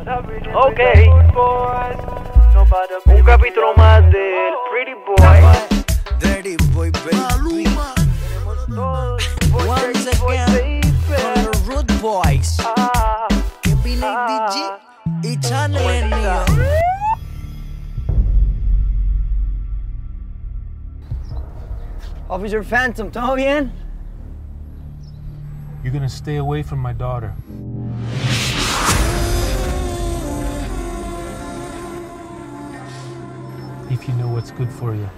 Ok. Un capítulo más del Pretty Boy. Dirty boy, baby. Once again, con los Root Boys. Ah, Kevin ADG y Channel el Officer Phantom, ¿todo bien? You're gonna stay away from my daughter. If you know what's good for you.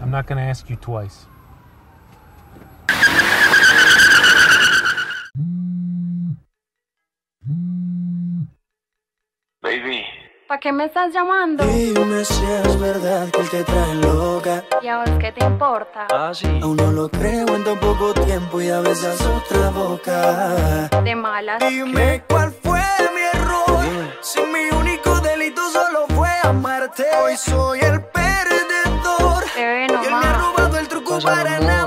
I'm not gonna ask you twice. ¿Para qué me estás llamando? Dime si es verdad que él te trae loca. ¿Y a vos qué te importa? Ah, sí. Aún no lo creo en tan poco tiempo y a veces otra boca. De malas. Dime cuál fue mi error. Si mi único delito solo fue amarte. Hoy soy el perdedor. Bebé, Y él me ha robado el truco Pasa, para amor.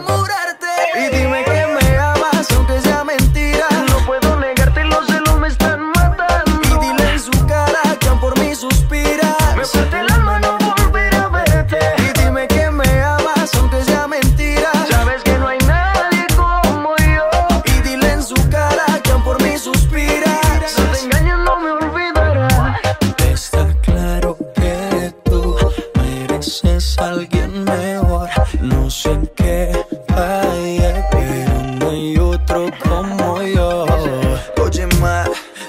Otro como yo. Oye, ma,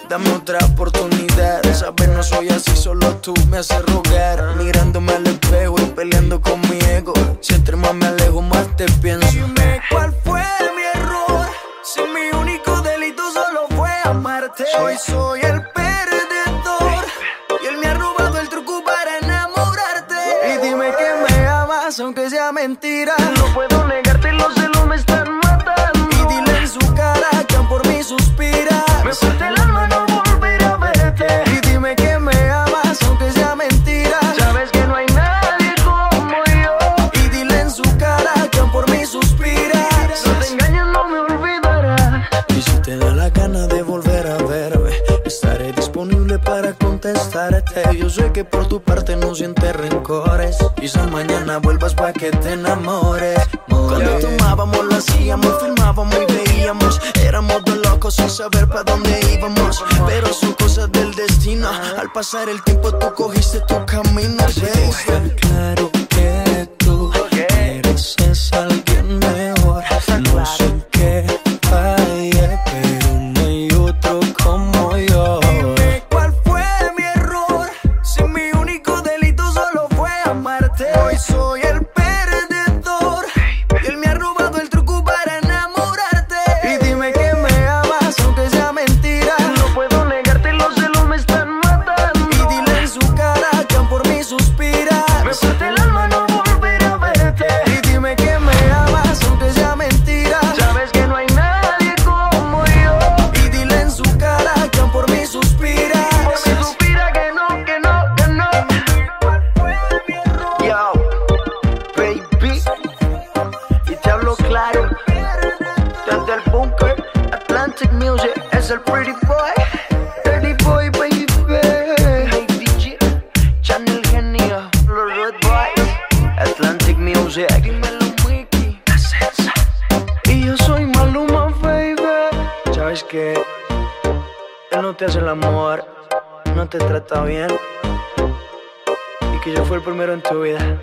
dame otra oportunidad. Sabes, no soy así, solo tú me haces rogar. Mirándome al espejo y peleando con mi ego. Si entre más me alejo, más te pienso. Dime cuál fue mi error. Si mi único delito solo fue amarte. Hoy soy el perdedor. Y él me ha robado el truco para enamorarte. Y dime que me amas, aunque sea mentira. No puedo negarte, los celos me están Me parte el alma no volver a verte. Y dime que me amas, aunque sea mentira. Sabes que no hay nadie como yo. Y dile en su cara que por mí suspira. No te engañes, no me olvidarás. Y si te da la gana de volver a verme, estaré disponible para contestarte. Yo sé que por tu parte no sientes rencores. Quizás mañana vuelvas para que te enamores. Cuando tomábamos, lo hacíamos, saber para dónde íbamos. Pero son cosas del destino. Al pasar el tiempo, tú cogiste tu camino. Claro Atlantic Music es el pretty boy. Pretty boy, baby. Baby G, Channel Genio, los Red Boys. Atlantic Music. Dímelo, Mickey. Y yo soy Maluma, baby. Sabes que él no te hace el amor, no te trata bien. Y que yo fui el primero en tu vida.